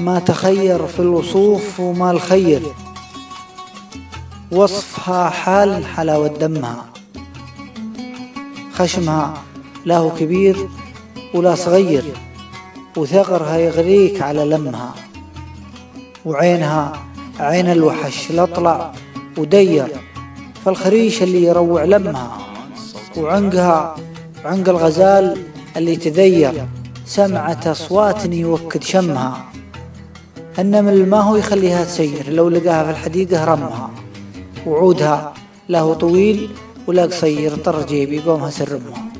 ما تخير في الوصوف وما الخير. وصفها حال حلاوة دمها. خشمها لا هو كبير ولا صغير وثغرها يغريك على لمها. وعينها عين الوحش الأطلع ودير فالخريش اللي يروع لمها. وعنقها عنق الغزال اللي تذير سمعت أصوات يوكد شمها. النمل ما هو يخليها تسير لو لقاها في الحديقة رمها. وعودها لا هو طويل ولا قصير طر جيبي قومها سرمها.